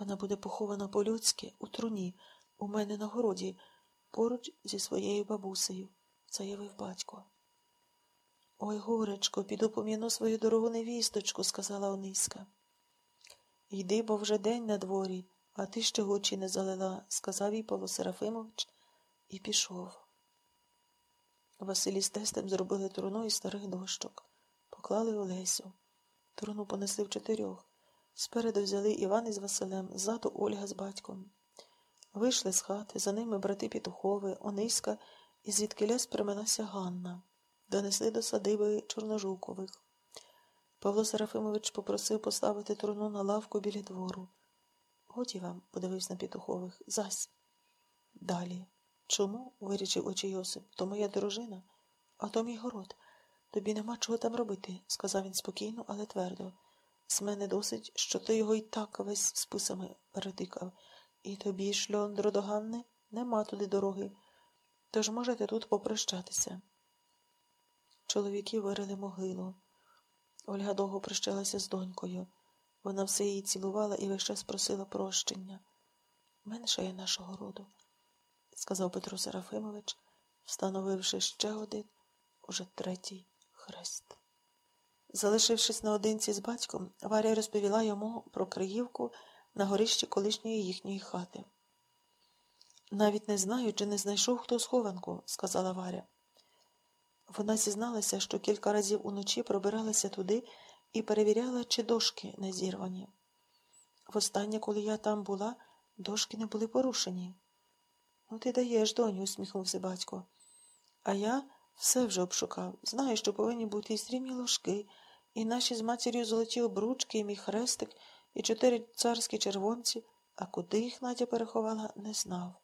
Вона буде похована по-людськи у труні, у мене на городі, поруч зі своєю бабусею, заявив батько. Ой, горечко, піду пом'яну свою дорогу невісточку, сказала Ониська. Йди, бо вже день на дворі, а ти ще очі не залила, сказав їй Павло Серафимович і пішов. Василій з тестем зробили труну із старих дощок, поклали Олесю. Труну понесли в чотирьох. Спереду взяли Іван із Василем, ззаду Ольга з батьком. Вийшли з хати, за ними брати Петухови, Ониська і звідкиля спрямилася Ганна. Донесли до садиби Чорножукових. Павло Серафимович попросив поставити труну на лавку біля двору. Годі вам, подивився на Петухових, зась. Далі. Чому? вирічив очі Йосип. То моя дружина, а то мій город. Тобі нема чого там робити, сказав він спокійно, але твердо. З мене досить, що ти його й так весь списами перетикав. І тобі, шльондро до Ганни, нема туди дороги. Тож можете тут попрощатися. Чоловіки вирили могилу. Ольга довго прощалася з донькою. Вона все її цілувала і весь час просила прощення. Менша є нашого роду, сказав Петро Серафимович, встановивши ще один, уже третій хрест. Залишившись наодинці з батьком, Варя розповіла йому про Криївку на горищі колишньої їхньої хати. Навіть не знаю, чи не знайшов хто схованку, сказала Варя. Вона зізналася, що кілька разів уночі пробиралася туди і перевіряла, чи дошки не зірвані. Востаннє, коли я там була, дошки не були порушені. Ну, ти даєш, доню, усміхнувся батько. А я все вже обшукав. Знаю, що повинні бути і срібні ложки, і наші з матір'ю золоті обручки, і мій хрестик, і чотири царські червонці, а куди їх Надя переховала, не знав.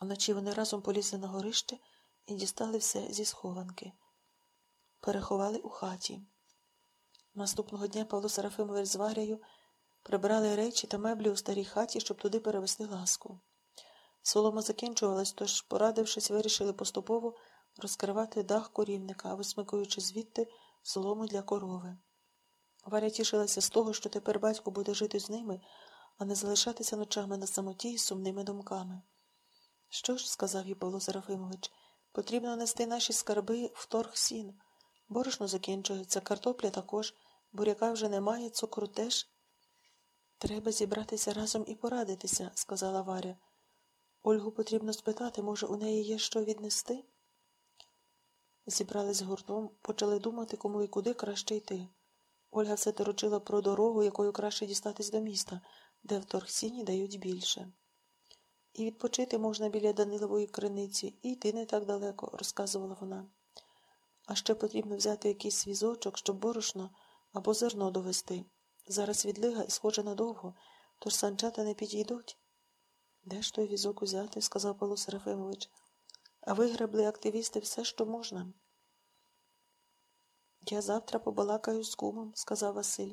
Вночі вони разом полізли на горище і дістали все зі схованки. Переховали у хаті. Наступного дня Павло Серафимович з Варяю прибрали речі та меблі у старій хаті, щоб туди перевести ласку. Солома закінчувалась, тож, порадившись, вирішили поступово розкривати дах корівника, висмикуючи звідти солому для корови. Варя тішилася з того, що тепер батько буде жити з ними, а не залишатися ночами на самоті з сумними думками. Що ж, сказав їй Павло Серафимович, потрібно нести наші скарби в торг сін. Борошно закінчується, картопля також, буряка вже немає, цукру теж. Треба зібратися разом і порадитися, сказала Варя. Ольгу потрібно спитати, може, у неї є що віднести? Зібрались гуртом, почали думати, кому і куди краще йти. Ольга все торочила про дорогу, якою краще дістатись до міста, де в торгсіні дають більше. І відпочити можна біля Данилової криниці, і йти не так далеко, розказувала вона. А ще потрібно взяти якийсь візочок, щоб борошно або зерно довести. Зараз відлига і схоже надовго, тож санчата не підійдуть. Де ж той візок узяти? сказав Павло Серафимович. А вигребли активісти все, що можна. Я завтра побалакаю з кумом, сказав Василь.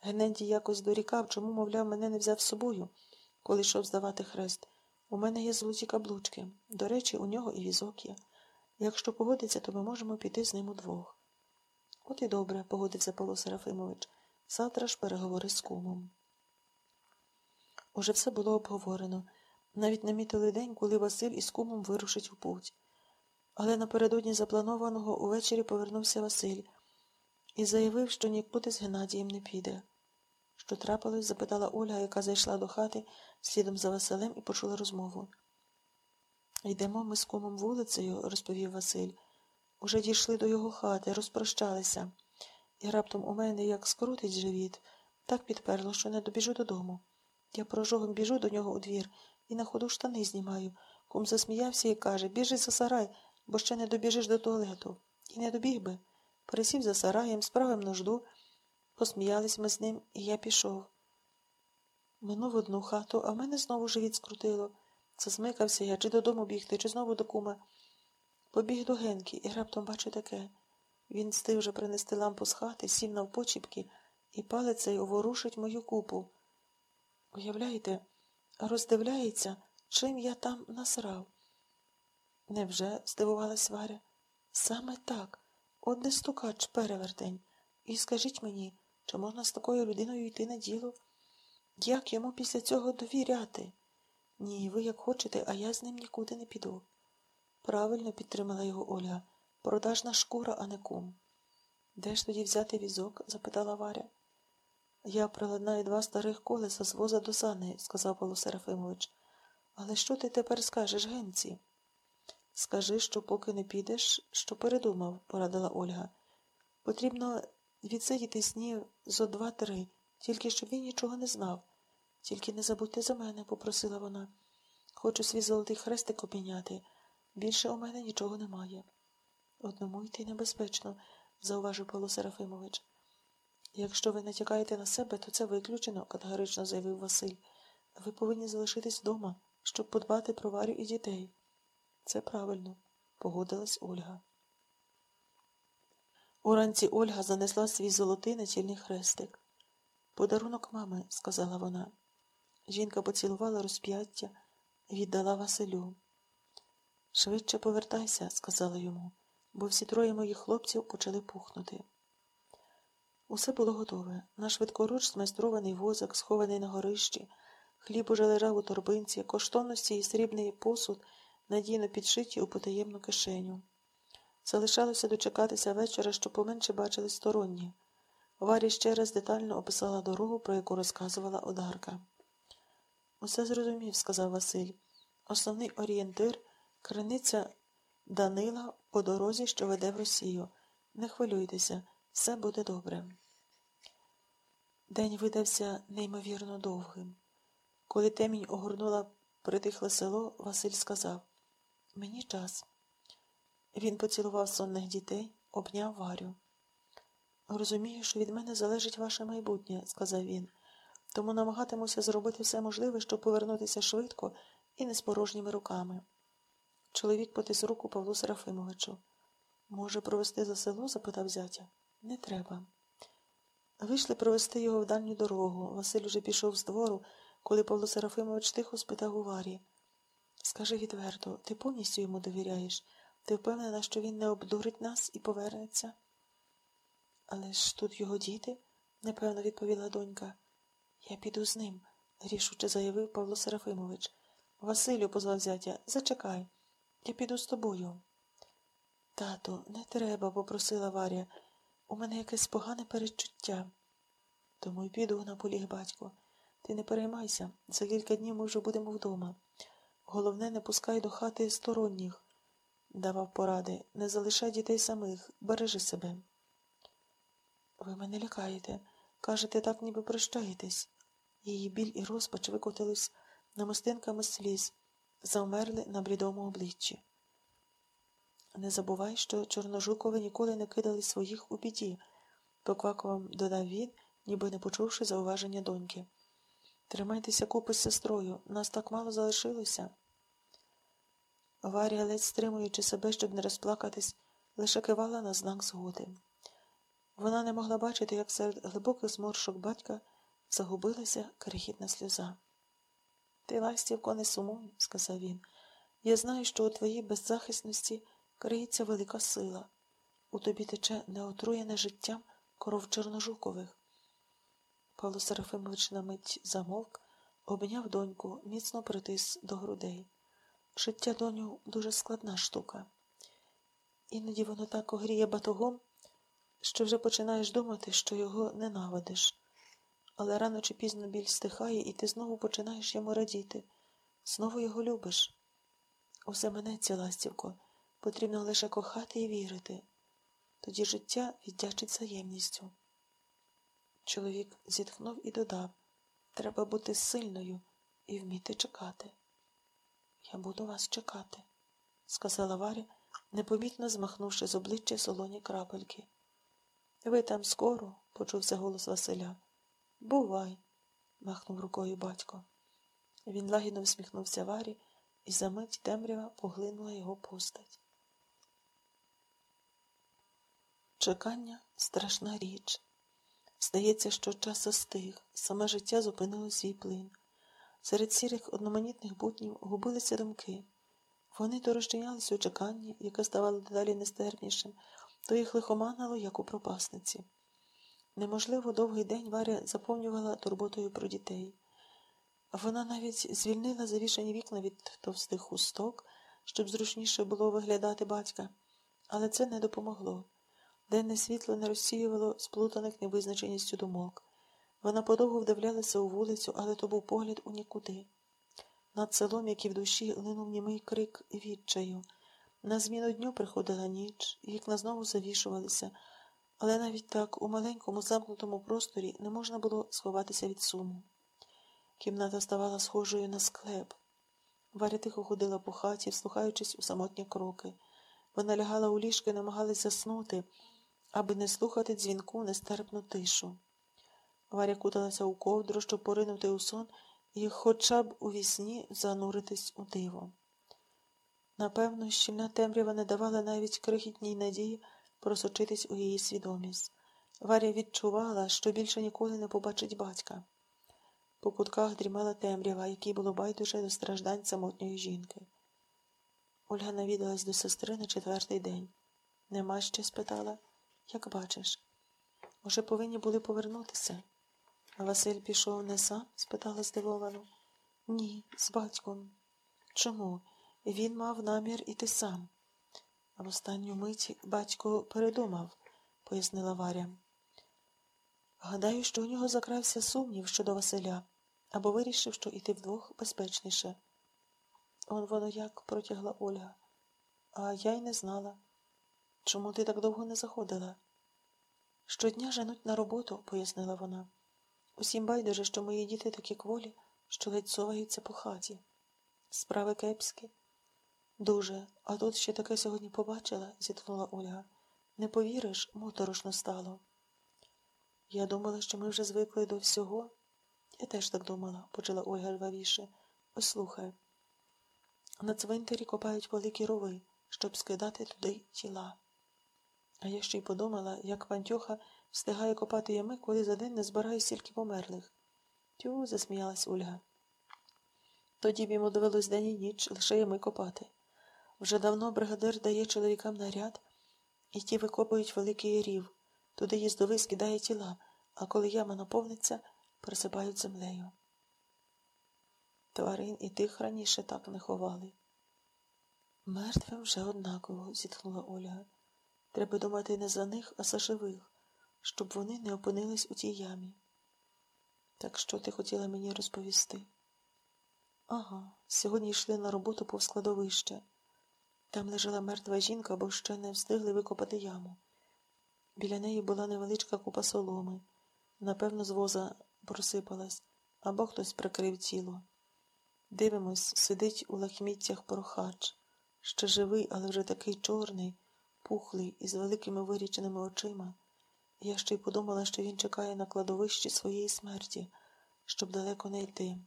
Геннадій якось дорікав, чому, мовляв, мене не взяв з собою, коли йшов здавати хрест. У мене є золоті каблучки. До речі, у нього і візок є. Якщо погодиться, то ми можемо піти з ним удвох. От і добре, погодився Павло Серафимович. Завтра ж переговори з кумом. Уже все було обговорено. Навіть намітили день, коли Василь із кумом вирушить у путь. Але напередодні запланованого увечері повернувся Василь і заявив, що нікуди з Геннадієм не піде. Що трапилось? запитала Ольга, яка зайшла до хати слідом за Василем і почула розмову. Йдемо ми з кумом вулицею, розповів Василь. Уже дійшли до його хати, розпрощалися, і раптом у мене як скрутить живіт, так підперло, що не добіжу додому. Я прожогом біжу до нього у двір і на ходу штани знімаю. Кум засміявся і каже Біжи за сарай, бо ще не добіжиш до туалету. І не добіг би. Пересів за сараєм, справив нужду. Посміялись ми з ним, і я пішов. Минув одну хату, а мене знову живіт скрутило. Засмикався я, чи додому бігти, чи знову до кума. Побіг до Генки і раптом бачу таке. Він стив вже принести лампу з хати, сів навпочіпки і палицею ворушить мою купу. Уявляєте, роздивляється, чим я там насрав. Невже? здивувалась Варя. Саме так. От не стукач перевертень. І скажіть мені, чи можна з такою людиною йти на діло? Як йому після цього довіряти? Ні, ви як хочете, а я з ним нікуди не піду. Правильно підтримала його Ольга. Продажна шкура, а не кум. Де ж тоді взяти візок? запитала Варя. Я приладнаю два старих колеса з воза до сани, сказав Павло Серафимович. Але що ти тепер скажеш генці? Скажи, що поки не підеш, що передумав, порадила Ольга. Потрібно відсидіти снів зо два-три, тільки щоб він нічого не знав. Тільки не забудьте за мене, попросила вона. Хочу свій золотий хрестик обміняти. Більше у мене нічого немає. Одному йти небезпечно, зауважив Павло Серафимович. Якщо ви натякаєте на себе, то це виключено, категорично заявив Василь. Ви повинні залишитись вдома, щоб подбати про Варю і дітей. Це правильно, погодилась Ольга. Уранці Ольга занесла свій золотий націльний хрестик. Подарунок мами, сказала вона. Жінка поцілувала розп'яття і віддала Василю. Швидше повертайся, сказала йому, бо всі троє моїх хлопців почали пухнути. Усе було готове. На швидкоруч змайстрований возик, схований на горищі, хліб уже лежав у торбинці, коштовності і срібний посуд надійно підшиті у потаємну кишеню. Залишалося дочекатися вечора, щоб поменше бачили сторонні. Варі ще раз детально описала дорогу, про яку розказувала Одарка. Усе зрозумів, сказав Василь. Основний орієнтир криниця Данила по дорозі, що веде в Росію. Не хвилюйтеся, все буде добре. День видався неймовірно довгим. Коли темінь огорнула притихле село, Василь сказав Мені час. Він поцілував сонних дітей, обняв Варю. Розумію, що від мене залежить ваше майбутнє, сказав він, тому намагатимуся зробити все можливе, щоб повернутися швидко і не з порожніми руками. Чоловік потис руку Павлу Серафимовичу. Може, провести за село? запитав зятя. Не треба. Вийшли провести його в дальню дорогу. Василь уже пішов з двору, коли Павло Серафимович тихо спитав у Варі. Скажи відверто, ти повністю йому довіряєш? Ти впевнена, що він не обдурить нас і повернеться? Але ж тут його діти, непевно відповіла донька. Я піду з ним, рішуче заявив Павло Серафимович. Василю, позвав зятя, зачекай, я піду з тобою. Тату, не треба, попросила Варя. У мене якесь погане передчуття. Тому й піду наполіг батько. Ти не переймайся, за кілька днів ми вже будемо вдома. Головне, не пускай до хати сторонніх, давав поради, не залишай дітей самих, бережи себе. Ви мене лякаєте, кажете, так ніби прощаєтесь. Її біль і розпач викотились намистинками сліз, завмерли на блідому обличчі. Не забувай, що Чорножукови ніколи не кидали своїх у біді, поквакував додав він, ніби не почувши зауваження доньки. Тримайтеся купи з сестрою, нас так мало залишилося. Варя, ледь стримуючи себе, щоб не розплакатись, лише кивала на знак згоди. Вона не могла бачити, як серед глибоких зморшок батька загубилася крихітна сльоза. Ти, ластівко, не сумуй, сказав він. Я знаю, що у твоїй беззахисності криється велика сила. У тобі тече неотруєне життям коров Чорножукових. Павло Серафимович на мить замовк, обняв доньку, міцно притис до грудей. Життя доню дуже складна штука. Іноді воно так огріє батогом, що вже починаєш думати, що його ненавидиш. Але рано чи пізно біль стихає, і ти знову починаєш йому радіти, знову його любиш. Усе минеться, ластівко, потрібно лише кохати і вірити. Тоді життя віддячить взаємністю. Чоловік зітхнув і додав треба бути сильною і вміти чекати. Я буду вас чекати, сказала Варя, непомітно змахнувши з обличчя солоні крапельки. Ви там скоро, почувся голос Василя. Бувай, махнув рукою батько. Він лагідно всміхнувся Варі, і за мить темрява поглинула його постать. Чекання страшна річ. Здається, що час остиг, саме життя зупинило свій плин. Серед сірих одноманітних буднів губилися думки. Вони то розчинялися у чеканні, яке ставало дедалі нестерпнішим, то їх лихоманило, як у пропасниці. Неможливо довгий день Варя заповнювала турботою про дітей. Вона навіть звільнила завішані вікна від товстих хусток, щоб зручніше було виглядати батька, але це не допомогло. Денне світло не розсіювало сплутаних невизначеністю думок. Вона подовго вдивлялася у вулицю, але то був погляд у нікуди. Над селом, як і в душі, линув німий крик відчаю. На зміну дню приходила ніч, вікна знову завішувалися, але навіть так у маленькому замкнутому просторі не можна було сховатися від суму. Кімната ставала схожою на склеп. Варя тихо ходила по хаті, вслухаючись у самотні кроки. Вона лягала у ліжко і намагалась заснути, аби не слухати дзвінку нестерпну тишу. Варя куталася у ковдру, щоб поринути у сон і хоча б у вісні зануритись у диво. Напевно, щільна темрява не давала навіть крихітній надії просочитись у її свідомість. Варя відчувала, що більше ніколи не побачить батька. По кутках дрімала темрява, якій було байдуже до страждань самотньої жінки. Ольга навідалась до сестри на четвертий день. Нема ще? спитала. Як бачиш, уже повинні були повернутися. Василь пішов не сам? спитала здивовано. Ні, з батьком. Чому? Він мав намір іти сам. А в останню мить батько передумав, пояснила Варя. Гадаю, що у нього закрався сумнів щодо Василя, або вирішив, що іти вдвох безпечніше. Он воно як протягла Ольга. А я й не знала. Чому ти так довго не заходила? Щодня женуть на роботу, пояснила вона. Усім байдуже, що мої діти такі кволі, що ледь соваються по хаті. Справи кепські. Дуже, а тут ще таке сьогодні побачила, зітхнула Ольга. Не повіриш, моторошно стало. Я думала, що ми вже звикли до всього. Я теж так думала, почала Ольга рвавіше. Ось слухай. На цвинтарі копають великі рови, щоб скидати туди тіла. А я ще й подумала, як Пантьоха встигає копати ями, коли за день не збирає стільки померлих. Тю, засміялась Ольга. Тоді б йому довелось день і ніч лише ями копати. Вже давно бригадир дає чоловікам наряд, і ті викопують великий рів. Туди їздовий скидає тіла, а коли яма наповниться, присипають землею. Тварин і тих раніше так не ховали. Мертвим вже однаково, зітхнула Ольга. Треба думати не за них, а за живих, щоб вони не опинились у тій ямі. Так що ти хотіла мені розповісти? Ага, сьогодні йшли на роботу повз складовище. Там лежала мертва жінка, бо ще не встигли викопати яму. Біля неї була невеличка купа соломи. Напевно, з воза просипалась, або хтось прикрив тіло. Дивимось, сидить у лахміттях прохач, ще живий, але вже такий чорний, пухлий і з великими виріченими очима. Я ще й подумала, що він чекає на кладовищі своєї смерті, щоб далеко не йти.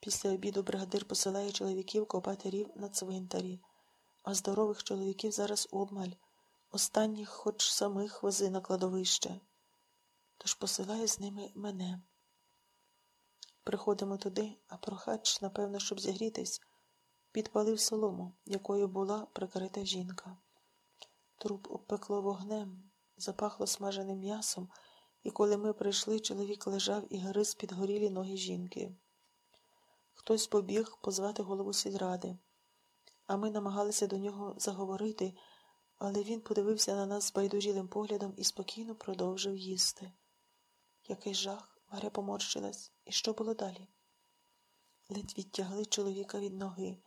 Після обіду бригадир посилає чоловіків копати рів на цвинтарі, а здорових чоловіків зараз обмаль, останніх хоч самих вези на кладовище. Тож посилає з ними мене. Приходимо туди, а прохач, напевно, щоб зігрітись, підпалив солому, якою була прикрита жінка. Труп обпекло вогнем, запахло смаженим м'ясом, і коли ми прийшли, чоловік лежав і гриз під горілі ноги жінки. Хтось побіг позвати голову сільради, а ми намагалися до нього заговорити, але він подивився на нас з байдужілим поглядом і спокійно продовжив їсти. Який жах! Варя поморщилась. І що було далі? Ледь відтягли чоловіка від ноги.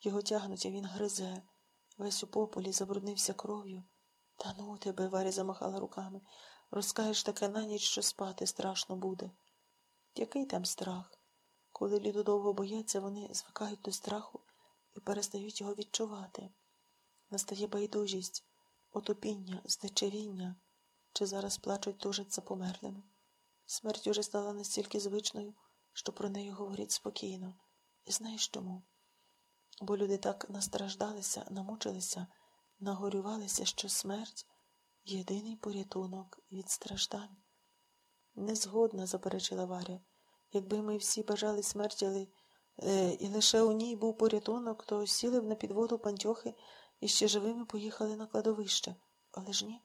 Його тягнуть, а він гризе. Весь у пополі забруднився кров'ю. Та ну тебе, Варя замахала руками. Розкажеш таке на ніч, що спати страшно буде. Який там страх? Коли люди довго бояться, вони звикають до страху і перестають його відчувати. Настає байдужість, отопіння, здичавіння, чи зараз плачуть тужать за померлими. Смерть уже стала настільки звичною, що про неї говорять спокійно. І знаєш чому? Бо люди так настраждалися, намучилися, нагорювалися, що смерть єдиний порятунок від страждань. Незгодна, заперечила Варя. Якби ми всі бажали смерті, е, і лише у ній був порятунок, то сіли б на підводу пантьохи і ще живими поїхали на кладовище. Але ж ні.